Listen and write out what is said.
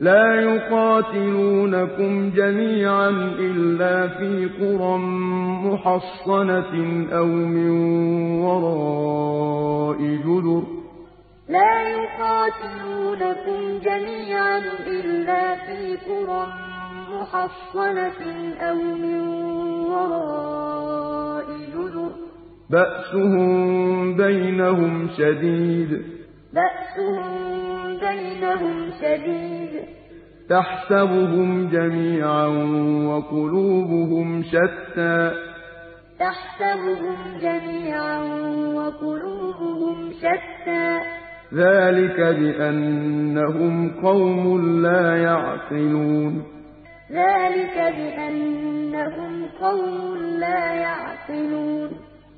لا يقاتلونكم جميعا إلا في قرى محصنة أو من وراء جدر. لا يقاتلونكم جميعا إلا في قرى محصنة أو من وراء جدر. بأسهم بينهم شديد. بأسهم بينهم شديد. تحسبهم جميعا وقلوبهم شتى. تحسبهم جميعا وقلوبهم شتى. ذلك بأنهم قوم لا يعقلون. ذلك بأنهم قوم لا يعقلون.